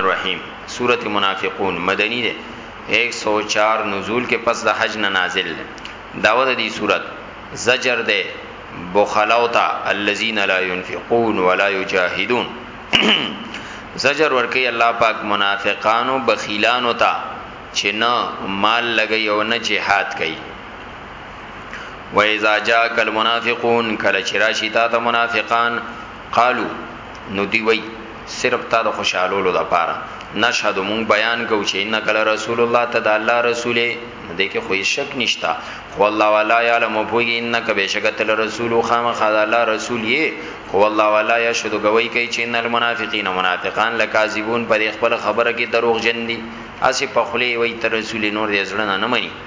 الرحیم سورۃ المنافقون مدنی ده 104 نزول کې پس د حج نه نازل داوود دی سورۃ زجر ده بخلاو تا الذين لا ينفقون ولا يجاهدون زجر ورکی الله پاک منافقانو بخیلانو تا چې نه مال لګي او نه جهاد کوي و اذا جاءك المنافقون کله چې راشي تا ته منافقان قالو نو دی وی صرف تا د خوشالولو د پاره نشهد مون بیان کو چې انک رسول الله ته د الله رسول نه دی کې خو شک نشتا خو الله والا یعلم پوی انک بشکت رسول خامخ د الله رسول یې خو الله والا یشهد گوی کوي چې ان المنافقین منافقان لکاذبون پر خپل خبره کې دروغ جن دي اسی په خلی وی تر رسول نور دې زړه نه مني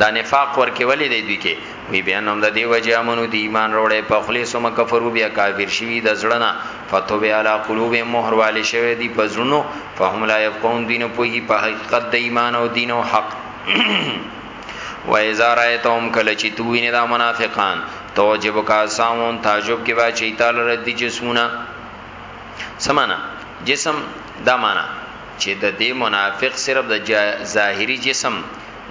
دا نفاق ورکه ولې دی دوی کې وی بیان هم د دی وجه امنو دی ایمان وروړې په خلی سم کفرو بیا کافر شوی د زړنا فتو بیا علی قلوب مهر والے شوی دی پزړونو فهم لا يفقون دین په هی په حقیقت د ایمان او دین او حق و اذا رايتهم کله چې تو وینې دا منافقان توجب کا سامون تعجب کې با چې تعالی رد جسمونه سمانا جسم دا معنا چه ددی منافق صرف د ظاهری جسم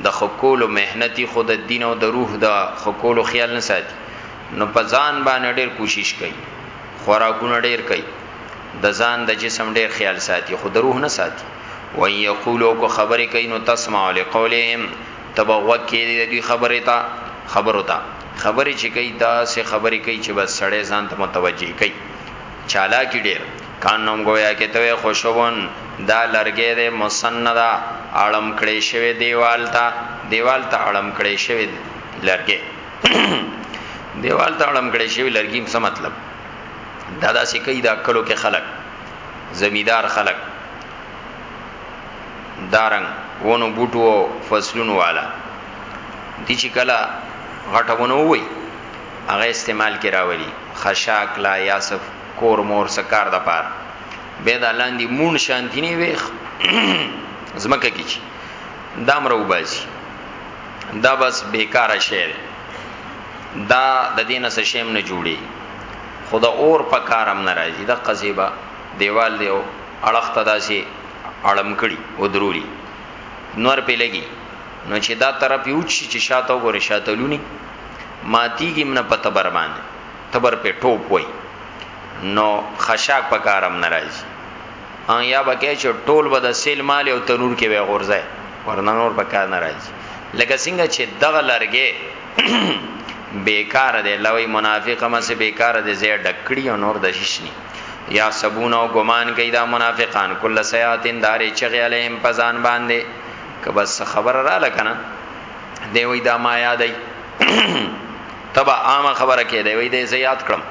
د خکولو محنتی خود دین او د روح د خکولو خیال نه ساتی نو په ځان باندې ډیر کوشش کوي خوراکونه ډیر کوي د ځان د جسم ډیر خیال ساتي خو د روح نه ساتي و یقولو کو خبرې کوي نو تسمع لقولهم تبغوا کې د دوی خبره تا خبرو تا خبرې چې کوي دا سه خبرې کوي چې بس سړی ځان ته متوجي کوي چالاکی ډیر کانم گویا کې ته خوشبون دا لرګې ده مسنده اړم کړې شوی دیوال ته دیوال ته اړم کړې شوی لرګې دیوال ته اړم کړې شوی لرګې څه مطلب دا داسې کوي دا کلو کې خلک زمیدار خلک دارنګ ونو بوټو او فصلونو والا دي چې کله غټونه وای هغه استعمال کې راولي خشاک لا یاسف کور مور سکار د پار به د لاندې مون شانتی نه ویخ زمکه کی چی دام رو بازی دا بس بیکاره شی دی دا د دینه سه شیم نه جوړي خدا اور په کارم ناراضي د قزیبا دیوال دیو اړخ تداسي اړم کړي او دروري نور په لګي نو چې دا طرف یو چې شاته وګوره شاته لونی ماتیږي من په تبر باندې تبر په ټوپ وای نو خشاک په کارم ناراضي ان یا بکې چې ټول به د سیل مال او تنور کې به غورځي ورنه نور په کار ناراضي لکه څنګه چې دغه لرګې بیکار دی لوی منافق هم سه بیکار دی زه ډکړی او نور د شیشنی یا سبون او ګمان کوي دا منافقان کله سیاتین دارې چغې علیهم پزان باندې که بس خبر را لکنه دی وای دا ما یادای تبا عامه خبره کې دی وای دې زیات کړم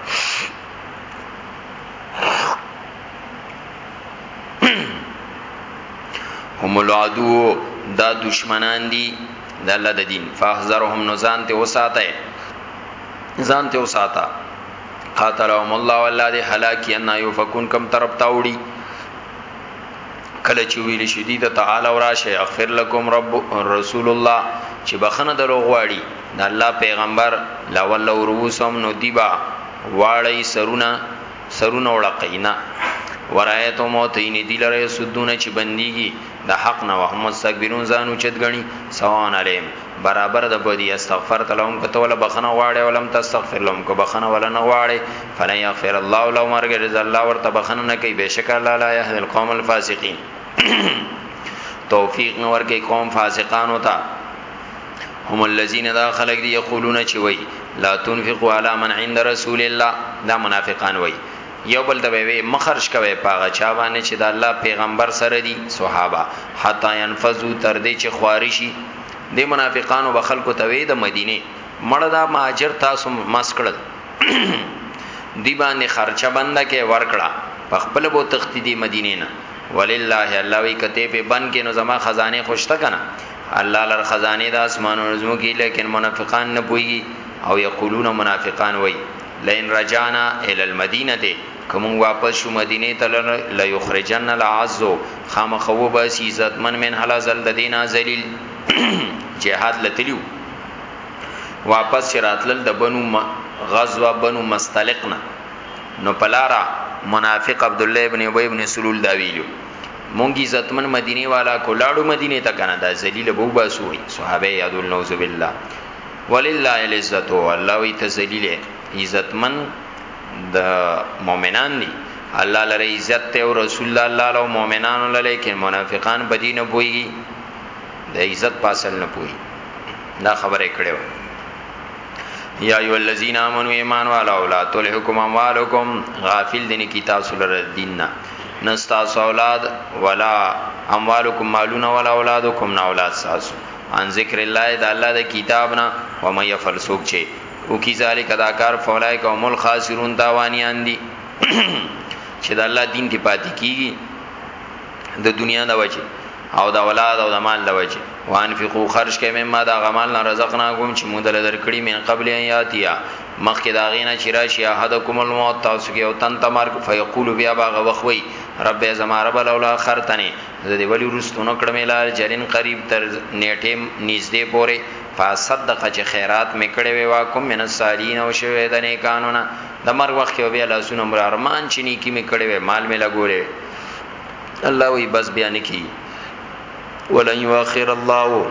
هم العدو دا دشمنان دي د الله د دین فاحذرهم نو ځان ته وساته ځان ته وساته قاتلهم الله والله دې هلاکی ان یفكون کم طرف تاوړي کله چې ویل شي دي ته تعالی او راشه اغفر لكم رب رسول الله چې بخنه درو غواړي د الله پیغمبر لا ولو رؤسهم نو دیبا واړی سرونه سرونه وړقینا ورایتو موتین دی لره سودونه چې بنديږي د حق نه وهم مستكبرون ځانو چتګنی سوان علیم برابر د بودی استغفر تلهم کته ولا بخنه واړې ولم تستغفر لهم کو بخنه ولا نه واړې فلا یغفر الله لو مرګ رضا الله ورته بخنه نه کوي بشک الله لا يهد القوم الفاسقين توفیق نور کې قوم فاسقان ہوتا هم الذين دا خلق دي یقولون چې وای لا تنفقوا على من عند رسول الله دا منافقان وای یو بل ته به وی مخرج کوي پاغه چا باندې چې د الله پیغمبر سره دي صحابه حتا ينفذو تر دې چې خوارشي د منافقانو به خلکو ته وی د مدینه مړه دا مهاجر تاسو مسکړل دی باندې خرچه بنده کې ورکړه په خپل بو تختی دی مدینه نه ولله الله وی کته په بن کې نو زما خزانه خوشته کنه الله لر خزانه د اسمانونو زمو کې لیکن منافقان نه پوي او یقولون منافقان وای لئن رجانا الى المدینه کوم واپس شو مدینه ته لا یخرجن العز خامخو باسی عزت من من حلا زل دینا ذلیل جهاد لتلیو واپس راتلل د بنو غزوه بنو مستلقنا نو پلارا منافق عبد الله ابن ابي ابن سلول دا ویلو مونږ عزتمن مدینه والا کولاړو مدینه ته کنه دا ذلیل بو باسوي صحابه یادول نوذ بالله ولله العزت الله وی ته ذلیل عزتمن د مؤمنان دي الله لره عزت ته او رسول الله له مؤمنانو له لیکن منافقان بدینه پوي د عزت پاسل نه پوي دا خبره کړو یا ایو الذین آمنو ایمان والا اولا تلحکم اموالکم غافل دین کی تاسو لره دیننا نستا اولاد ولا اموالکم مالون ولا اولادکم نا اولاد ساسو ان ذکر الله د الله د کتاب نه و مې يفعل سوک چه او کی ذالک دا کار فولای کوم الخاسرون تاوانیان دي چې د الله دین کې پاتې کیږي د دنیا د وجه او د اولاد او د مال د وجه وانفقو خرج کې مما دا غمال نه رزقنا کوم چې مونږ دل درکړي من قبل ان یاتیا مخکې دا غینا چې راشي احدکم الموت تاسو کې او تن تمر فیقول بیا باغ وخوي رب زما رب لولا خرتنه زه دی ولی ورستونه کړم لار جرین قریب تر نیټه نږدې پورې فصدق چې خیرات میکړې وی واکم من السالین او شوی د نه قانونا د مر وخت یو بیا لاسونه مر ارمان چې نیکی میکړې وی مال می لګولې الله وی بس بیا نکی ولن یؤخر الله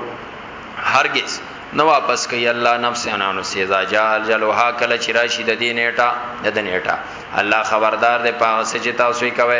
هرگز نو واپس کوي الله نفس انا نو سزا جال جلوها کله چې راشي د دې نیټه د دې نیټه الله خبردار دی پاغه چې تاسو یې کوي